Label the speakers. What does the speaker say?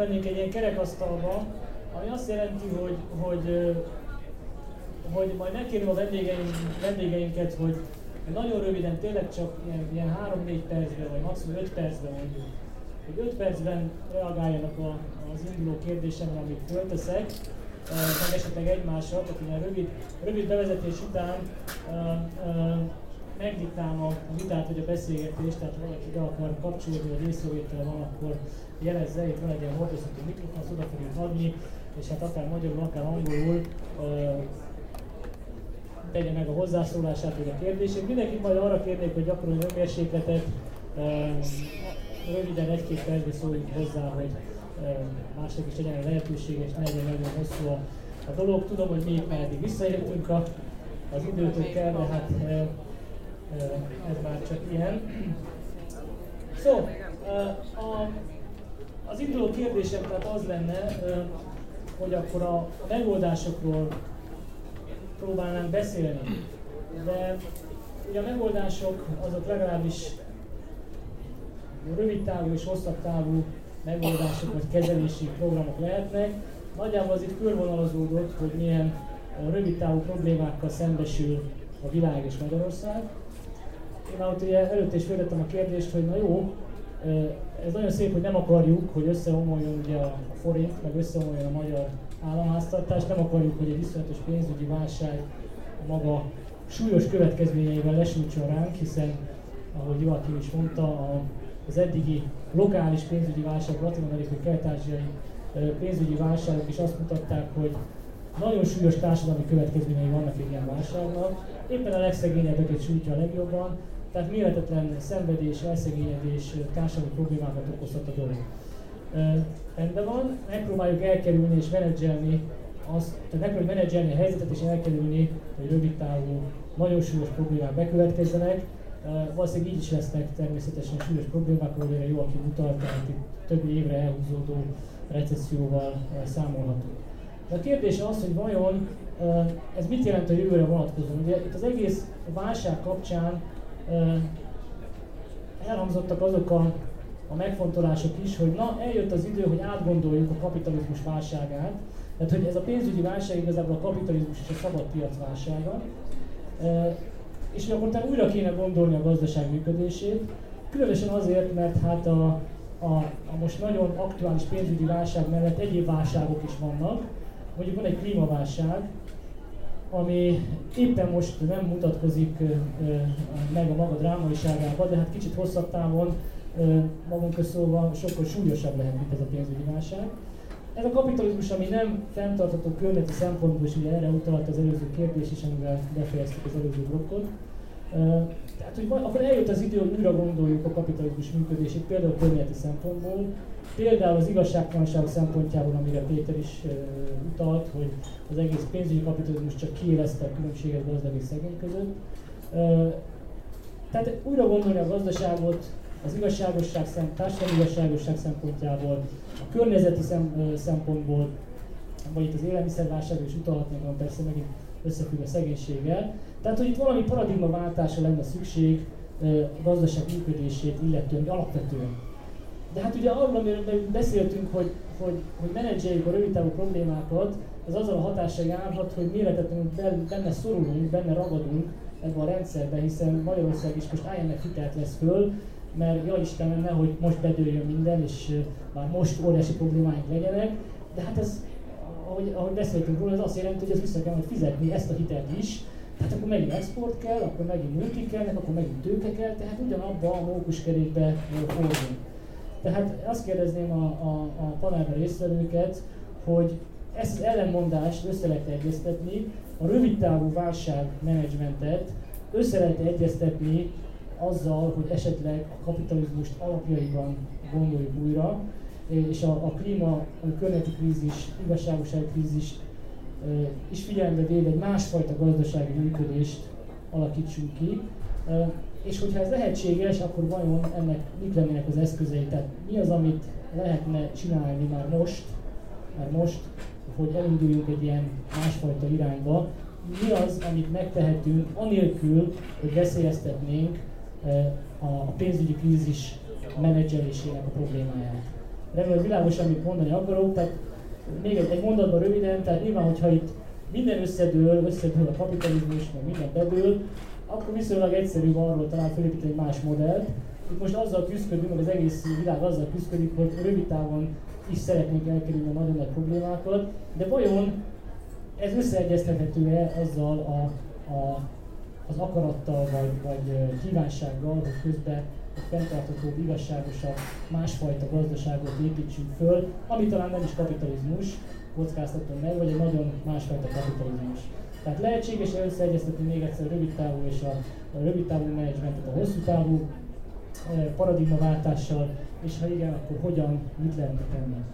Speaker 1: átmennénk egy ilyen kerekasztalba, ami azt jelenti, hogy, hogy, hogy majd megkérem a vendégeink, vendégeinket, hogy nagyon röviden, tényleg csak ilyen, ilyen 3-4 percben, vagy maximum 5 percben mondjuk, hogy 5 percben reagáljanak a, az induló kérdésemre, amit fölteszek, meg esetleg egymással, tehát ilyen rövid, rövid bevezetés után megdiktálom a vitát vagy a beszélgetést, tehát ha valaki be akar kapcsolódni, vagy észrevétel van, akkor jelezze, itt van egy ilyen hordozható mikrofon, azt oda fogjuk adni, és hát akár magyarul, akár angolul tegye meg a hozzászólását vagy a kérdését. Mindenkit majd arra kérnék, hogy gyakoroljon önmérsékletet, röviden egy-két percben szóljunk hozzá, hogy mások is legyen lehetőség, és ne legyen nagyon hosszú a, a dolog. Tudom, hogy még meddig visszaértünk a, az időtökkel, de hát ez már csak ilyen. So, a, az induló kérdésem tehát az lenne, hogy akkor a megoldásokról próbálnánk beszélni. De ugye a megoldások azok legalábbis rövid távú és hosszabb távú megoldások vagy kezelési programok lehetnek. Nagyjából az itt körvonalazódott, hogy milyen rövid távú problémákkal szembesül a világ és Magyarország. Én már ugye előtt is a kérdést, hogy na jó, ez nagyon szép, hogy nem akarjuk, hogy összeomoljon ugye a forint, meg összeomoljon a magyar államháztartás, nem akarjuk, hogy egy iszonyatos pénzügyi válság maga súlyos következményeivel lesújtson ránk, hiszen, ahogy Joachim is mondta, az eddigi lokális pénzügyi válság, latin-amerikai, kelet-ázsiai pénzügyi válságok is azt mutatták, hogy nagyon súlyos társadalmi következményei vannak egy ilyen válságnak. Éppen a legszegényebbeket sújtja a legjobban, tehát méretetlen szenvedés, elszegényedés, társadalmi problémákat okozhat a dolog. Rendben van, megpróbáljuk elkerülni és menedzselni azt, tehát megpróbáljuk menedzselni a helyzetet és elkerülni, hogy rövid távú, nagyon súlyos problémák bekövetkezzenek, Valószínűleg így is lesznek természetesen súlyos problémák, ahogy erre Joachim utalt, tehát itt több évre elhúzódó recesszióval számolhatunk. De a kérdés az, hogy vajon ez mit jelent a jövőre vonatkozóan. Ugye itt az egész válság kapcsán elhangzottak azok a, a megfontolások is, hogy na eljött az idő, hogy átgondoljuk a kapitalizmus válságát, tehát hogy ez a pénzügyi válság igazából a kapitalizmus és a szabad piac válsága, és hogy akkor utána újra kéne gondolni a gazdaság működését, különösen azért, mert hát a, a, a most nagyon aktuális pénzügyi válság mellett egyéb válságok is vannak. Mondjuk van egy klímaválság, ami éppen most nem mutatkozik meg a maga drámaiságában, de hát kicsit hosszabb távon magunk közszólva sokkal súlyosabb lehet, mint ez a pénzügyi válság. Ez a kapitalizmus, ami nem fenntartható környezeti szempontból, és ugye erre utalt az előző kérdés is, amivel befejeztük az előző blokkot. Tehát, hogy akkor eljött az idő, hogy újra gondoljuk a kapitalizmus működését, például környezeti szempontból, például az igazságtalanság szempontjából, amire Péter is uh, utalt, hogy az egész pénzügyi kapitalizmus csak kiélezte a különbséget gazdag és szegény között. Uh, tehát újra gondolni a gazdaságot, az igazságosság, szem, társadalmi igazságosság szempontjából, a környezeti szem, szempontból, vagy itt az élelmiszerválságra is utalhatnék, van persze megint összefügg a szegénységgel. Tehát, hogy itt valami paradigmaváltásra lenne szükség a gazdaság működését illetően, alapvetően. De hát ugye arról, amiről beszéltünk, hogy, hogy, hogy menedzseljük a rövid távú problémákat, ez azzal a hatással járhat, hogy méretetlenül benne szorulunk, benne ragadunk ebbe a rendszerbe, hiszen Magyarország is most IMF hitelt lesz föl, mert jó Istenem, nehogy most bedőljön minden, és már most óriási problémáink legyenek, de hát ez, ahogy, ahogy beszéltünk róla, ez azt jelenti, hogy ez vissza kell majd fizetni ezt a hitelt is, tehát akkor megint export kell, akkor megint multi kellnek, akkor megint tőke kell, tehát ugyanabba a mókuskerékbe fordulunk. Tehát azt kérdezném a, a, a panelben résztvevőket, hogy ezt az ellenmondást össze lehet egyeztetni, a rövidtávú válságmenedzsmentet össze lehet egyeztetni azzal, hogy esetleg a kapitalizmust alapjaiban gondoljuk újra, és a, a klíma, a környezeti krízis, igazságosági krízis is figyelembe véve egy másfajta gazdasági működést alakítsunk ki. És hogyha ez lehetséges, akkor vajon ennek mik lennének az eszközei? Tehát mi az, amit lehetne csinálni már most, már most, hogy elinduljunk egy ilyen másfajta irányba, mi az, amit megtehetünk, anélkül, hogy veszélyeztetnénk a pénzügyi krízis menedzselésének a problémáját. remélem, világos, amit mondani akarok. Tehát még egy, egy mondatban röviden, tehát nyilván, hogyha itt minden összedől, összedől a kapitalizmus, meg minden bedől, akkor viszonylag egyszerű arról talán felépíteni egy más modellt. Itt most azzal küzdködünk, az egész világ azzal küzdik, hogy rövid távon is szeretnénk elkerülni a nagyon nagy problémákat, de vajon ez összeegyeztethető-e azzal a, a, az akarattal vagy, vagy kívánsággal, hogy közben egy fenntarthatóbb, igazságosabb, másfajta gazdaságot építsünk föl, ami talán nem is kapitalizmus, kockáztatom meg, vagy egy nagyon másfajta kapitalizmus. Tehát lehetséges összeegyeztetni még egyszer a rövid távú és a, a rövid távú menedzsmentet a hosszú távú paradigmaváltással, és ha igen, akkor hogyan, mit lehetne tenni.